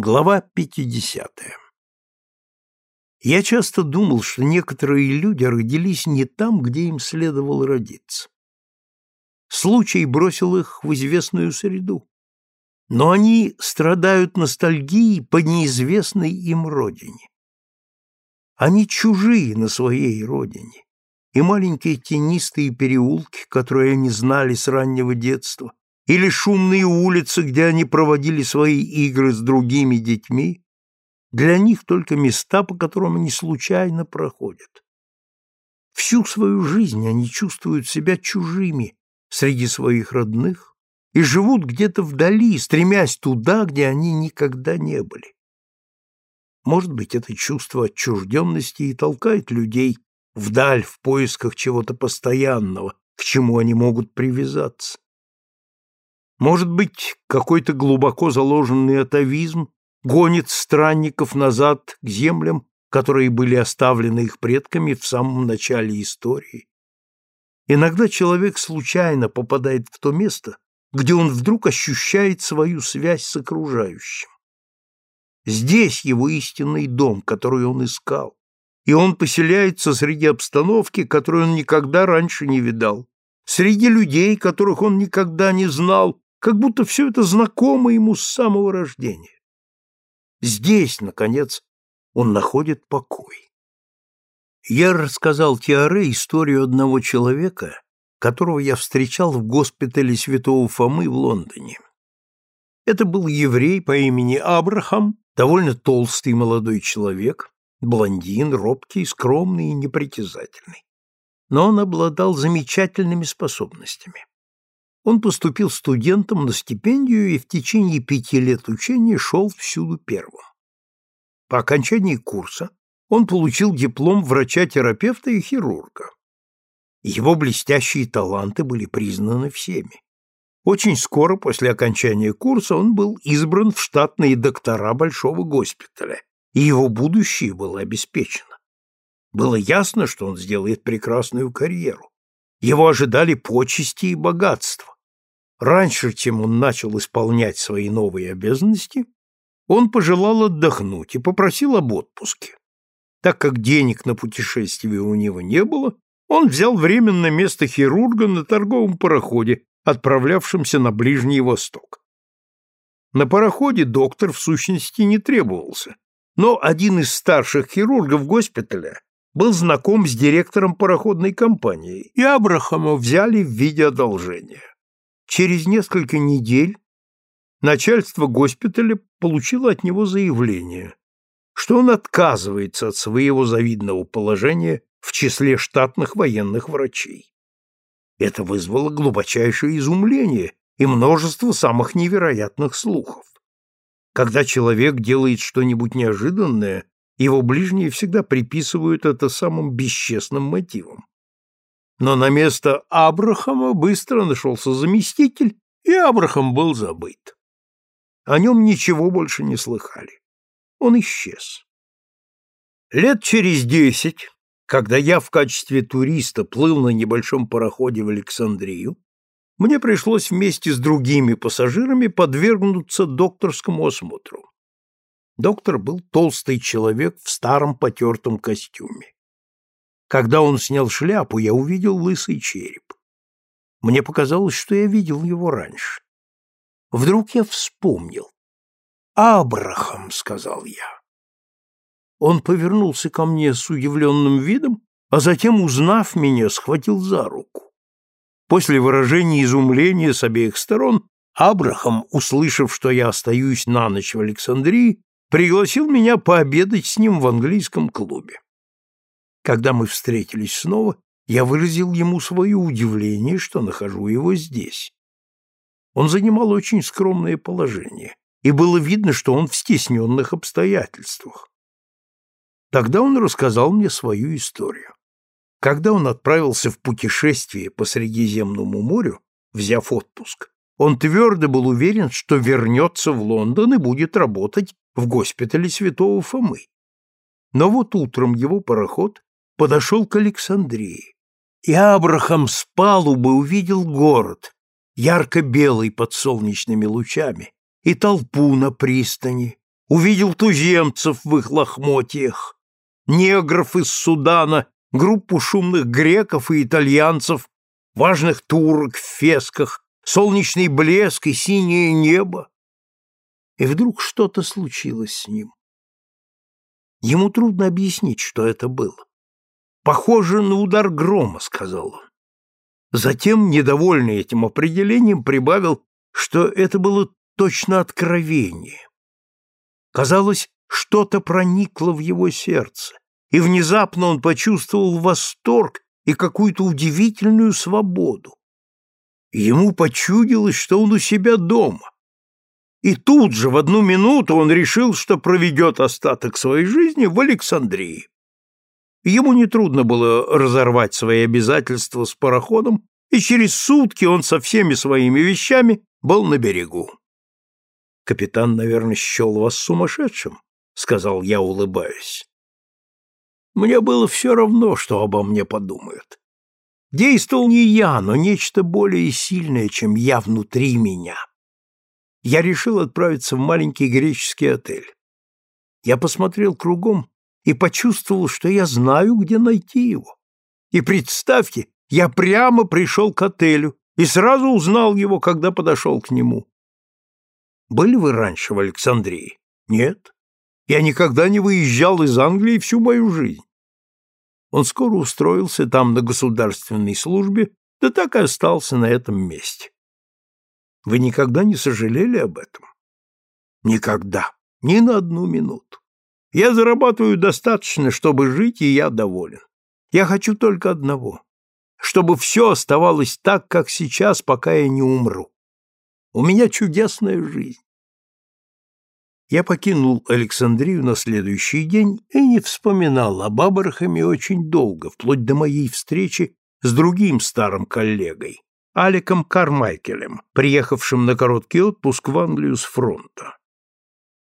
Глава 50. Я часто думал, что некоторые люди родились не там, где им следовало родиться. Случай бросил их в известную среду, но они страдают ностальгией по неизвестной им родине. Они чужие на своей родине, и маленькие тенистые переулки, которые они знали с раннего детства, или шумные улицы, где они проводили свои игры с другими детьми, для них только места, по которым они случайно проходят. Всю свою жизнь они чувствуют себя чужими среди своих родных и живут где-то вдали, стремясь туда, где они никогда не были. Может быть, это чувство отчужденности и толкает людей вдаль в поисках чего-то постоянного, к чему они могут привязаться. Может быть, какой-то глубоко заложенный атовизм гонит странников назад к землям, которые были оставлены их предками в самом начале истории. Иногда человек случайно попадает в то место, где он вдруг ощущает свою связь с окружающим. Здесь его истинный дом, который он искал, и он поселяется среди обстановки, которую он никогда раньше не видал, среди людей, которых он никогда не знал как будто все это знакомо ему с самого рождения. Здесь, наконец, он находит покой. Я рассказал Тиаре историю одного человека, которого я встречал в госпитале святого Фомы в Лондоне. Это был еврей по имени Абрахам, довольно толстый молодой человек, блондин, робкий, скромный и непритязательный. Но он обладал замечательными способностями. Он поступил студентом на стипендию и в течение пяти лет учения шел всюду первым. По окончании курса он получил диплом врача-терапевта и хирурга. Его блестящие таланты были признаны всеми. Очень скоро после окончания курса он был избран в штатные доктора большого госпиталя, и его будущее было обеспечено. Было ясно, что он сделает прекрасную карьеру. Его ожидали почести и богатство. Раньше, чем он начал исполнять свои новые обязанности, он пожелал отдохнуть и попросил об отпуске. Так как денег на путешествие у него не было, он взял временное место хирурга на торговом пароходе, отправлявшемся на Ближний Восток. На пароходе доктор в сущности не требовался, но один из старших хирургов госпиталя был знаком с директором пароходной компании, и Абрахама взяли в виде одолжения. Через несколько недель начальство госпиталя получило от него заявление, что он отказывается от своего завидного положения в числе штатных военных врачей. Это вызвало глубочайшее изумление и множество самых невероятных слухов. Когда человек делает что-нибудь неожиданное, его ближние всегда приписывают это самым бесчестным мотивам но на место Абрахама быстро нашелся заместитель, и Абрахам был забыт. О нем ничего больше не слыхали. Он исчез. Лет через десять, когда я в качестве туриста плыл на небольшом пароходе в Александрию, мне пришлось вместе с другими пассажирами подвергнуться докторскому осмотру. Доктор был толстый человек в старом потертом костюме. Когда он снял шляпу, я увидел лысый череп. Мне показалось, что я видел его раньше. Вдруг я вспомнил. «Абрахам», — сказал я. Он повернулся ко мне с удивленным видом, а затем, узнав меня, схватил за руку. После выражения изумления с обеих сторон, Абрахам, услышав, что я остаюсь на ночь в Александрии, пригласил меня пообедать с ним в английском клубе. Когда мы встретились снова, я выразил ему свое удивление, что нахожу его здесь. Он занимал очень скромное положение, и было видно, что он в стесненных обстоятельствах. Тогда он рассказал мне свою историю. Когда он отправился в путешествие по Средиземному морю, взяв отпуск, он твердо был уверен, что вернется в Лондон и будет работать в госпитале Святого Фомы. Но вот утром его пароход подошел к Александрии, и Абрахам с палубы увидел город, ярко-белый под солнечными лучами, и толпу на пристани, увидел туземцев в их лохмотьях, негров из Судана, группу шумных греков и итальянцев, важных турок в фесках, солнечный блеск и синее небо. И вдруг что-то случилось с ним. Ему трудно объяснить, что это было. «Похоже на удар грома», — сказал он. Затем, недовольный этим определением, прибавил, что это было точно откровение. Казалось, что-то проникло в его сердце, и внезапно он почувствовал восторг и какую-то удивительную свободу. Ему почудилось, что он у себя дома. И тут же, в одну минуту, он решил, что проведет остаток своей жизни в Александрии. Ему нетрудно было разорвать свои обязательства с пароходом, и через сутки он со всеми своими вещами был на берегу. «Капитан, наверное, счел вас сумасшедшим», — сказал я, улыбаясь. Мне было все равно, что обо мне подумают. Действовал не я, но нечто более сильное, чем я внутри меня. Я решил отправиться в маленький греческий отель. Я посмотрел кругом и почувствовал, что я знаю, где найти его. И представьте, я прямо пришел к отелю и сразу узнал его, когда подошел к нему. Были вы раньше в Александрии? Нет. Я никогда не выезжал из Англии всю мою жизнь. Он скоро устроился там на государственной службе, да так и остался на этом месте. Вы никогда не сожалели об этом? Никогда. Ни на одну минуту. Я зарабатываю достаточно, чтобы жить, и я доволен. Я хочу только одного. Чтобы все оставалось так, как сейчас, пока я не умру. У меня чудесная жизнь. Я покинул Александрию на следующий день и не вспоминал об Абрахаме очень долго, вплоть до моей встречи с другим старым коллегой, Аликом Кармайкелем, приехавшим на короткий отпуск в Англию с фронта.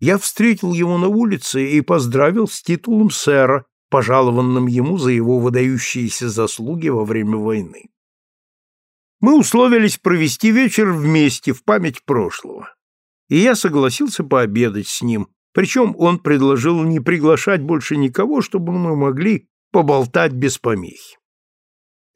Я встретил его на улице и поздравил с титулом сэра, пожалованным ему за его выдающиеся заслуги во время войны. Мы условились провести вечер вместе в память прошлого и я согласился пообедать с ним, причем он предложил не приглашать больше никого, чтобы мы могли поболтать без помехи.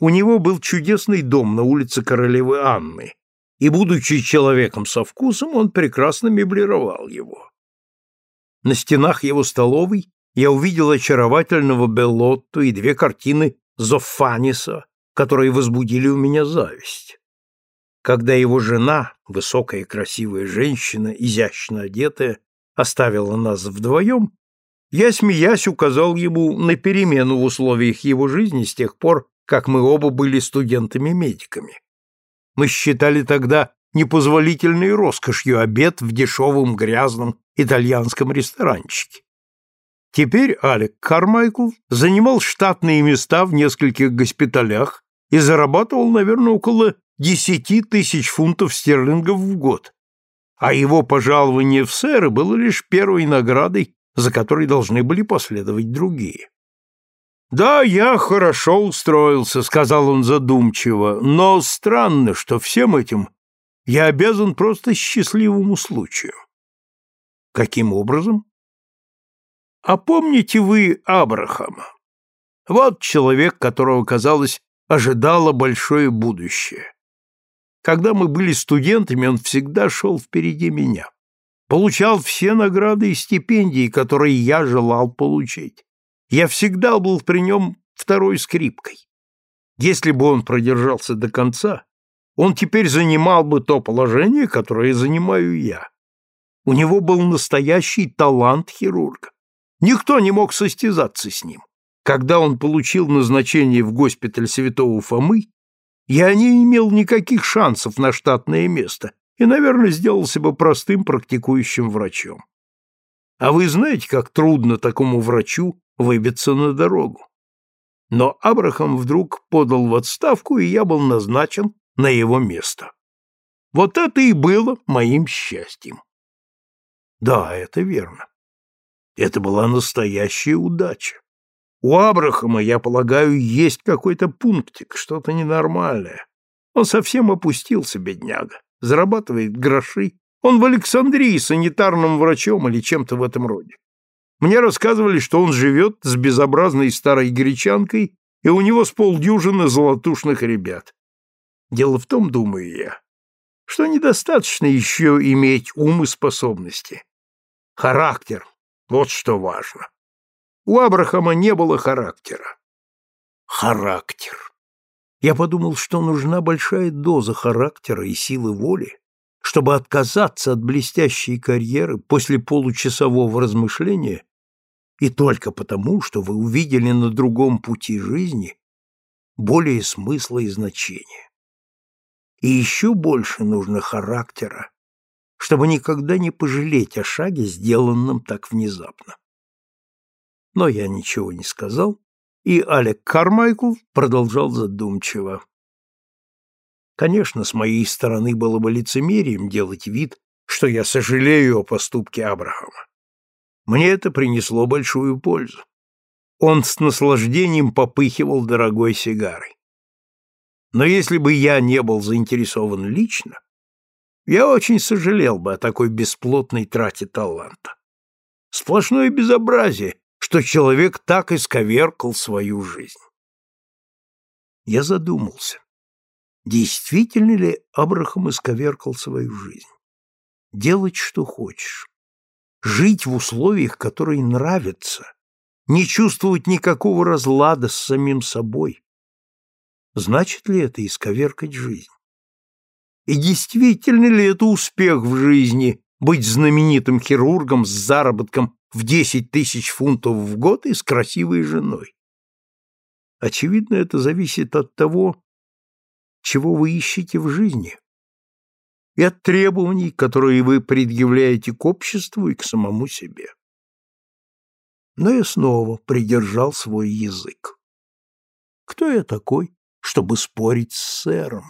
У него был чудесный дом на улице Королевы Анны, и, будучи человеком со вкусом, он прекрасно меблировал его. На стенах его столовой я увидел очаровательного Беллотто и две картины Зоффаниса, которые возбудили у меня зависть. Когда его жена, высокая и красивая женщина, изящно одетая, оставила нас вдвоем, я, смеясь, указал ему на перемену в условиях его жизни с тех пор, как мы оба были студентами-медиками. Мы считали тогда непозволительной роскошью обед в дешевом грязном итальянском ресторанчике. Теперь Алек Кармайкл занимал штатные места в нескольких госпиталях и зарабатывал, наверное, около десяти тысяч фунтов стерлингов в год, а его пожалование в сэры было лишь первой наградой, за которой должны были последовать другие. «Да, я хорошо устроился», — сказал он задумчиво, «но странно, что всем этим я обязан просто счастливому случаю». «Каким образом?» «А помните вы Абрахама? Вот человек, которого, казалось, ожидало большое будущее. Когда мы были студентами, он всегда шел впереди меня. Получал все награды и стипендии, которые я желал получить. Я всегда был при нем второй скрипкой. Если бы он продержался до конца, он теперь занимал бы то положение, которое занимаю я. У него был настоящий талант хирурга. Никто не мог состязаться с ним. Когда он получил назначение в госпиталь Святого Фомы, я не имел никаких шансов на штатное место и, наверное, сделался бы простым практикующим врачом. А вы знаете, как трудно такому врачу выбиться на дорогу? Но Абрахам вдруг подал в отставку, и я был назначен на его место. Вот это и было моим счастьем. Да, это верно. Это была настоящая удача. У Абрахама, я полагаю, есть какой-то пунктик, что-то ненормальное. Он совсем опустился, бедняга, зарабатывает гроши, Он в Александрии санитарным врачом или чем-то в этом роде. Мне рассказывали, что он живет с безобразной старой гречанкой, и у него с полдюжины золотушных ребят. Дело в том, думаю я, что недостаточно еще иметь ум и способности. Характер — вот что важно. У Абрахама не было характера. Характер. Я подумал, что нужна большая доза характера и силы воли, чтобы отказаться от блестящей карьеры после получасового размышления и только потому, что вы увидели на другом пути жизни более смысла и значения. И еще больше нужно характера, чтобы никогда не пожалеть о шаге, сделанном так внезапно. Но я ничего не сказал, и Алек Кармайкл продолжал задумчиво. Конечно, с моей стороны было бы лицемерием делать вид, что я сожалею о поступке Абрахама. Мне это принесло большую пользу. Он с наслаждением попыхивал дорогой сигарой. Но если бы я не был заинтересован лично, я очень сожалел бы о такой бесплотной трате таланта. Сплошное безобразие, что человек так исковеркал свою жизнь. Я задумался. Действительно ли Абрахам исковеркал свою жизнь? Делать, что хочешь. Жить в условиях, которые нравятся. Не чувствовать никакого разлада с самим собой. Значит ли это исковеркать жизнь? И действительно ли это успех в жизни быть знаменитым хирургом с заработком в 10 тысяч фунтов в год и с красивой женой? Очевидно, это зависит от того, чего вы ищете в жизни, и от требований, которые вы предъявляете к обществу и к самому себе. Но я снова придержал свой язык. Кто я такой, чтобы спорить с сэром?